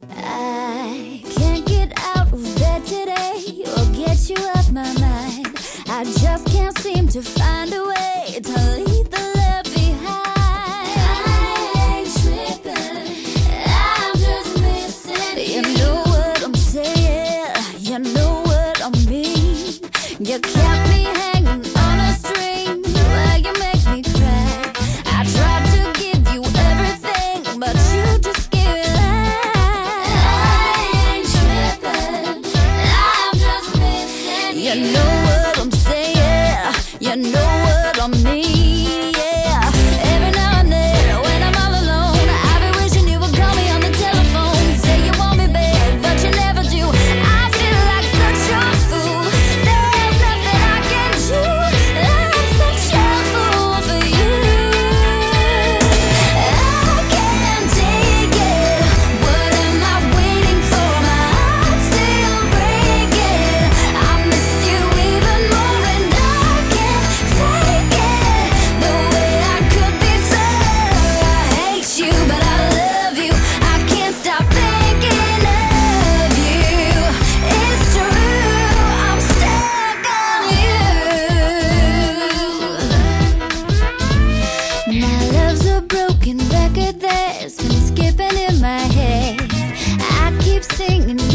I can't get out of bed today or get you off my mind. I just can't seem to find a way to leave the love behind. I ain't tripping, I'm just missing you. know what I'm saying, you know what I mean. You kept You know what I'm saying, you know what I mean. keep singing.